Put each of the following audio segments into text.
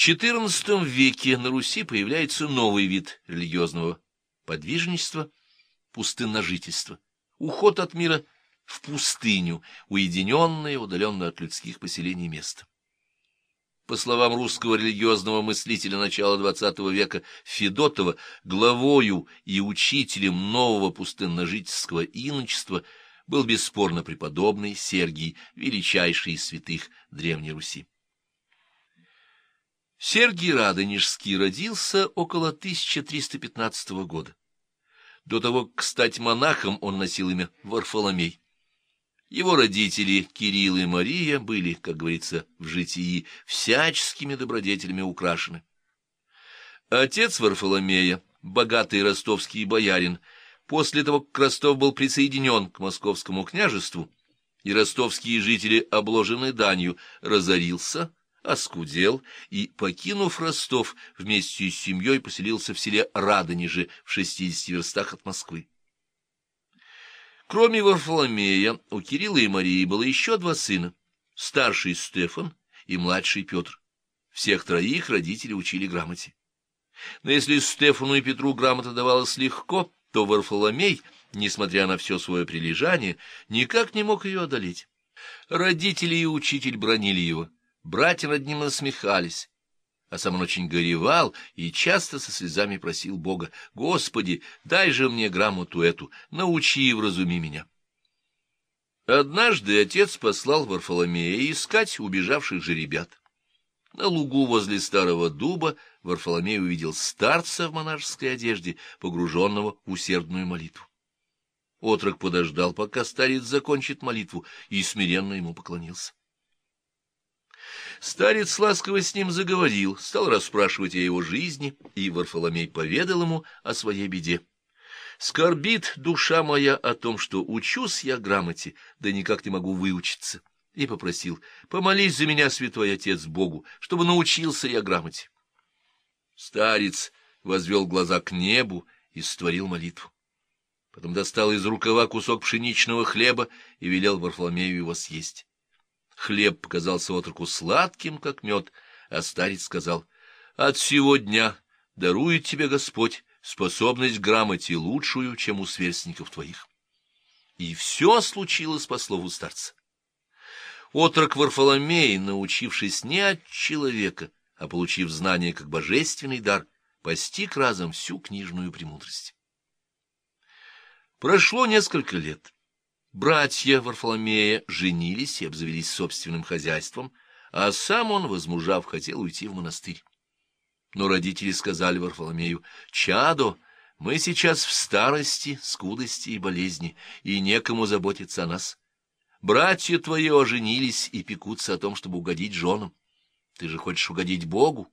XIV веке на Руси появляется новый вид религиозного подвижничества — пустынножительство, уход от мира в пустыню, уединенное, удаленное от людских поселений место. По словам русского религиозного мыслителя начала XX века Федотова, главою и учителем нового пустынножительского иночества был бесспорно преподобный Сергий, величайший из святых Древней Руси. Сергий Радонежский родился около 1315 года. До того, как стать монахом, он носил имя Варфоломей. Его родители, Кирилл и Мария, были, как говорится в житии, всяческими добродетелями украшены. Отец Варфоломея, богатый ростовский боярин, после того, как Ростов был присоединен к московскому княжеству, и ростовские жители, обложенные данью, разорился, оскудел и, покинув Ростов, вместе с семьей поселился в селе Радонеже в шестидесяти верстах от Москвы. Кроме Варфоломея, у Кирилла и Марии было еще два сына, старший Стефан и младший Петр. Всех троих родители учили грамоте. Но если Стефану и Петру грамота давалась легко, то Варфоломей, несмотря на все свое прилежание, никак не мог ее одолеть. Родители и учитель бронили его, братья над ним насмехались, а сам он очень горевал и часто со слезами просил Бога, «Господи, дай же мне грамоту эту, научи и вразуми меня». Однажды отец послал Варфоломея искать убежавших же ребят. На лугу возле старого дуба Варфоломей увидел старца в монашеской одежде, погруженного в усердную молитву. Отрок подождал, пока старец закончит молитву, и смиренно ему поклонился. Старец ласково с ним заговорил, стал расспрашивать о его жизни, и Варфоломей поведал ему о своей беде. «Скорбит душа моя о том, что учусь я грамоте, да никак не могу выучиться» и попросил, «Помолись за меня, святой отец, Богу, чтобы научился я грамоте». Старец возвел глаза к небу и створил молитву. Потом достал из рукава кусок пшеничного хлеба и велел Варфоломею его съесть. Хлеб показался отроку сладким, как мед, а старец сказал, «От всего дня дарует тебе Господь способность грамоте лучшую, чем у сверстников твоих». И все случилось по слову старца. Отрок Варфоломей, научившись не от человека, а получив знание как божественный дар, постиг разом всю книжную премудрость. Прошло несколько лет. Братья Варфоломея женились и обзавелись собственным хозяйством, а сам он, возмужав, хотел уйти в монастырь. Но родители сказали Варфоломею, «Чадо, мы сейчас в старости, скудости и болезни, и некому заботиться о нас. Братья твои оженились и пекутся о том, чтобы угодить женам. Ты же хочешь угодить Богу.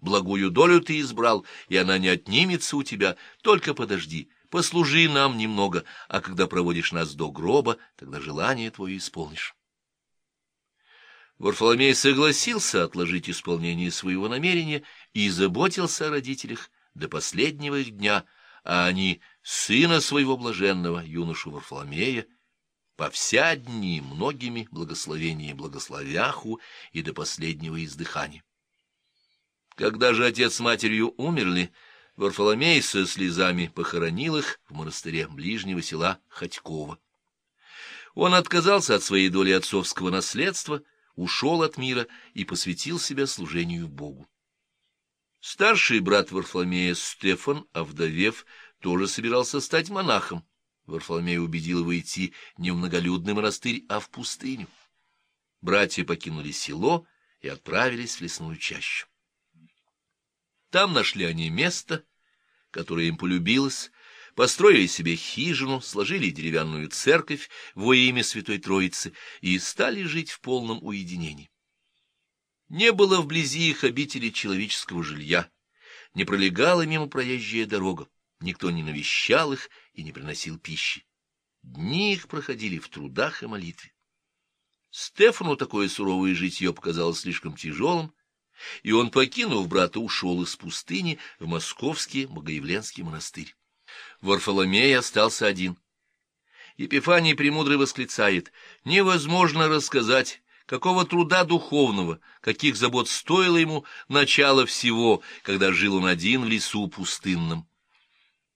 Благую долю ты избрал, и она не отнимется у тебя. Только подожди, послужи нам немного, а когда проводишь нас до гроба, тогда желание твое исполнишь. Варфоломей согласился отложить исполнение своего намерения и заботился о родителях до последнего их дня, а они сына своего блаженного, юношу Варфоломея, по вся дни многими благословениями благословяху и до последнего издыхания. Когда же отец с матерью умерли, Варфоломей со слезами похоронил их в монастыре ближнего села Ходькова. Он отказался от своей доли отцовского наследства, ушел от мира и посвятил себя служению Богу. Старший брат Варфоломея Стефан, овдовев, тоже собирался стать монахом, Варфоломей убедил его идти не в многолюдный монастырь, а в пустыню. Братья покинули село и отправились в лесную чащу. Там нашли они место, которое им полюбилось, построили себе хижину, сложили деревянную церковь во имя Святой Троицы и стали жить в полном уединении. Не было вблизи их обители человеческого жилья, не пролегала мимо проезжая дорога. Никто не навещал их и не приносил пищи. Дни их проходили в трудах и молитве. Стефану такое суровое житье показалось слишком тяжелым, и он, покинув брата, ушел из пустыни в московский Богоявленский монастырь. Варфоломей остался один. Епифаний Премудрый восклицает, «Невозможно рассказать, какого труда духовного, каких забот стоило ему начало всего, когда жил он один в лесу пустынном.